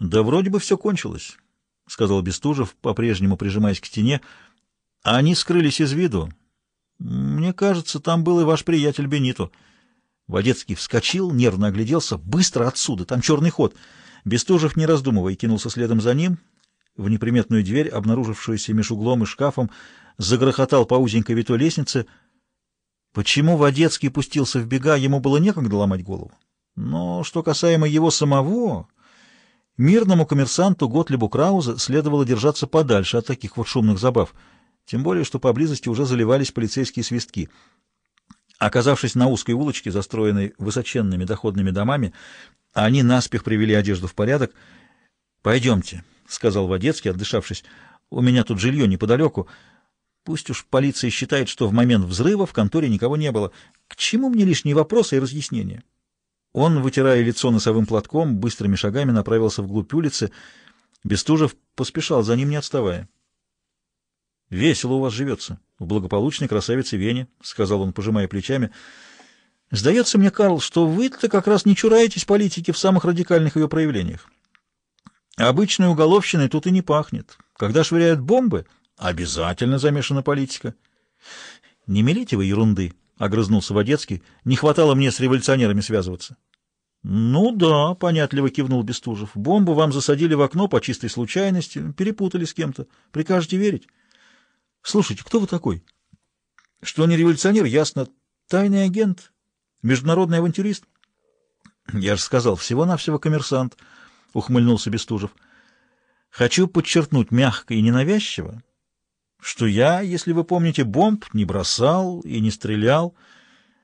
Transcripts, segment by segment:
Да вроде бы все кончилось, — сказал Бестужев, по-прежнему прижимаясь к стене. А они скрылись из виду. Мне кажется, там был и ваш приятель Бенито. Водецкий вскочил, нервно огляделся. Быстро отсюда, там черный ход. Бестужев, не раздумывая, кинулся следом за ним. В неприметную дверь, обнаружившуюся меж углом и шкафом, загрохотал по узенькой витой лестнице. Почему Водецкий пустился в бега, ему было некогда ломать голову. Но что касаемо его самого, мирному коммерсанту Готлибу Крауза следовало держаться подальше от таких вот шумных забав, тем более, что поблизости уже заливались полицейские свистки. Оказавшись на узкой улочке, застроенной высоченными доходными домами, они наспех привели одежду в порядок. «Пойдемте», — сказал Водецкий, отдышавшись, — «у меня тут жилье неподалеку. Пусть уж полиция считает, что в момент взрыва в конторе никого не было. К чему мне лишние вопросы и разъяснения?» Он, вытирая лицо носовым платком, быстрыми шагами направился вглубь улицы. Бестужев поспешал за ним, не отставая. — Весело у вас живется, в благополучной красавице Вене, — сказал он, пожимая плечами. — Сдается мне, Карл, что вы-то как раз не чураетесь политики в самых радикальных ее проявлениях. Обычной уголовщиной тут и не пахнет. Когда швыряют бомбы, обязательно замешана политика. — Не мелите вы ерунды, — огрызнулся Водецкий. — Не хватало мне с революционерами связываться. — Ну да, — понятливо кивнул Бестужев. — Бомбу вам засадили в окно по чистой случайности, перепутали с кем-то. Прикажете верить? — Слушайте, кто вы такой? Что не революционер, ясно. Тайный агент? Международный авантюрист? Я же сказал, всего-навсего коммерсант, — ухмыльнулся Бестужев. Хочу подчеркнуть мягко и ненавязчиво, что я, если вы помните, бомб не бросал и не стрелял,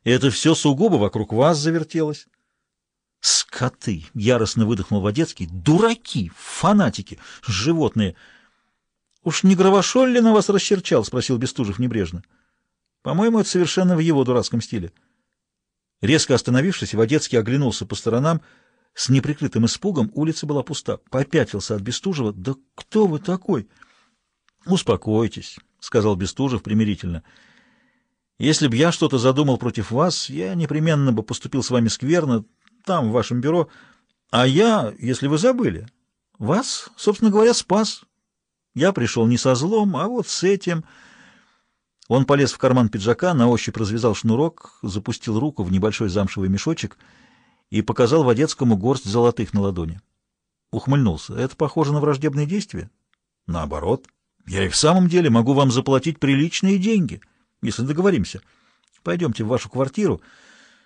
и это все сугубо вокруг вас завертелось. «Скоты!» — яростно выдохнул Водецкий. «Дураки! Фанатики! Животные!» «Уж не Гравошоль ли на вас расчерчал?» — спросил Бестужев небрежно. «По-моему, это совершенно в его дурацком стиле». Резко остановившись, Водецкий оглянулся по сторонам. С неприкрытым испугом улица была пуста. Попятился от Бестужева. «Да кто вы такой?» «Успокойтесь», — сказал Бестужев примирительно. «Если б я что-то задумал против вас, я непременно бы поступил с вами скверно, там, в вашем бюро. А я, если вы забыли, вас, собственно говоря, спас». Я пришел не со злом, а вот с этим. Он полез в карман пиджака, на ощупь развязал шнурок, запустил руку в небольшой замшевый мешочек и показал Водецкому горсть золотых на ладони. Ухмыльнулся. Это похоже на враждебные действия? Наоборот. Я и в самом деле могу вам заплатить приличные деньги, если договоримся. Пойдемте в вашу квартиру.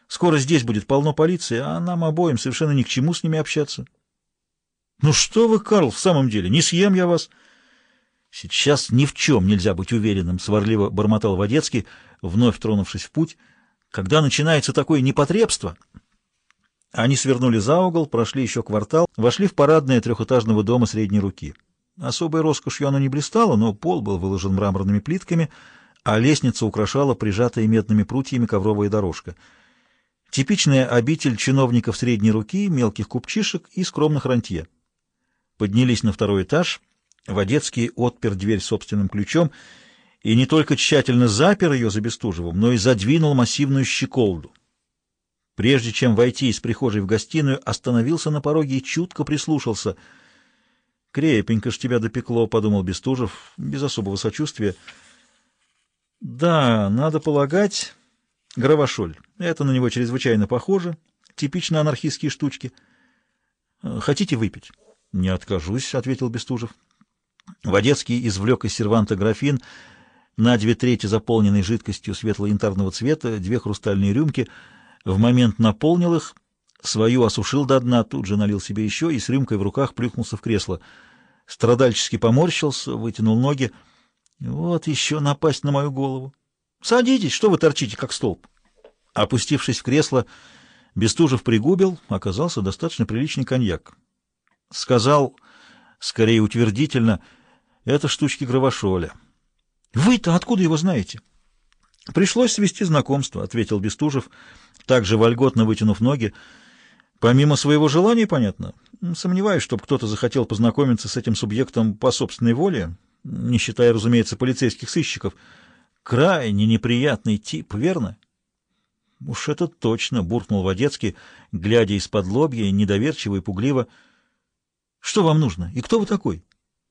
Скоро здесь будет полно полиции, а нам обоим совершенно ни к чему с ними общаться. Ну что вы, Карл, в самом деле, не съем я вас... Сейчас ни в чем нельзя быть уверенным, — сварливо бормотал Водецкий, вновь тронувшись в путь. Когда начинается такое непотребство... Они свернули за угол, прошли еще квартал, вошли в парадное трехэтажного дома средней руки. Особой роскошью оно не блистало, но пол был выложен мраморными плитками, а лестница украшала прижатая медными прутьями ковровая дорожка. Типичная обитель чиновников средней руки, мелких купчишек и скромных рантье. Поднялись на второй этаж — Водецкий отпер дверь собственным ключом и не только тщательно запер ее за Бестужевым, но и задвинул массивную щеколду. Прежде чем войти из прихожей в гостиную, остановился на пороге и чутко прислушался. «Крепенько ж тебя допекло», — подумал Бестужев, без особого сочувствия. «Да, надо полагать, Гравошоль. Это на него чрезвычайно похоже. Типично анархистские штучки. Хотите выпить?» «Не откажусь», — ответил Бестужев. Водецкий извлек из серванта графин на две трети заполненной жидкостью светло-янтарного цвета, две хрустальные рюмки. В момент наполнил их, свою осушил до дна, тут же налил себе еще и с рюмкой в руках плюхнулся в кресло. Страдальчески поморщился, вытянул ноги. Вот еще напасть на мою голову. Садитесь, что вы торчите, как столб? Опустившись в кресло, Бестужев пригубил, оказался достаточно приличный коньяк. Сказал, скорее утвердительно — это штучки Гравошоля. Вы-то откуда его знаете? Пришлось свести знакомство, ответил Бестужев, также вольготно вытянув ноги. Помимо своего желания, понятно. Сомневаюсь, чтобы кто-то захотел познакомиться с этим субъектом по собственной воле, не считая, разумеется, полицейских сыщиков. Крайне неприятный тип, верно? Уж это точно, буркнул Водецкий, глядя из-под лобья, недоверчиво и пугливо. Что вам нужно? И кто вы такой?